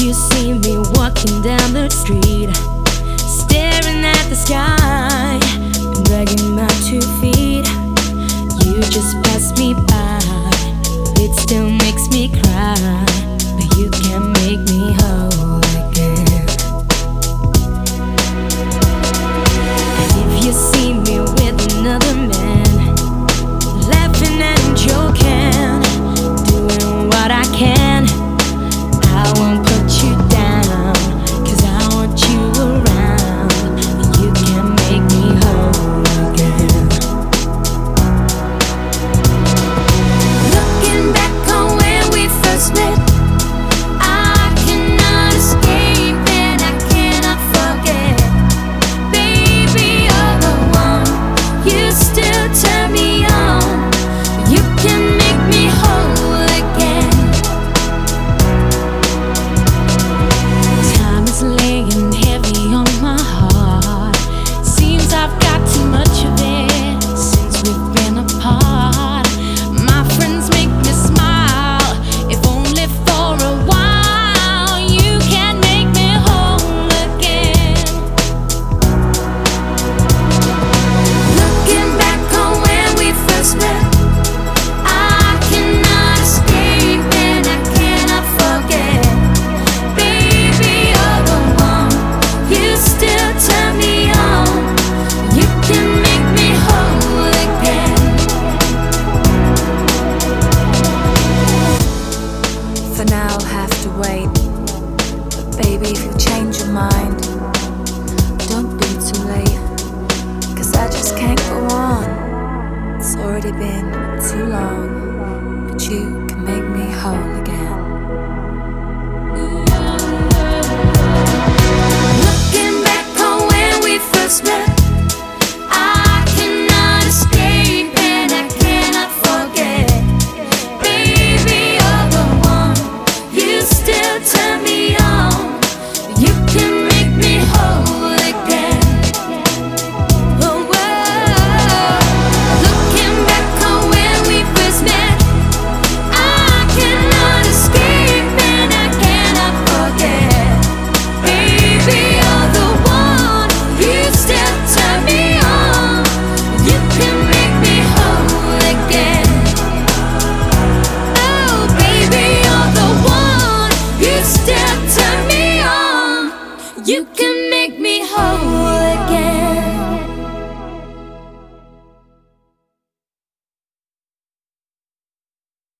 You see me walking down the street, staring at the sky, dragging my change your mind. Don't be too late, cause I just can't go on. It's already been too long.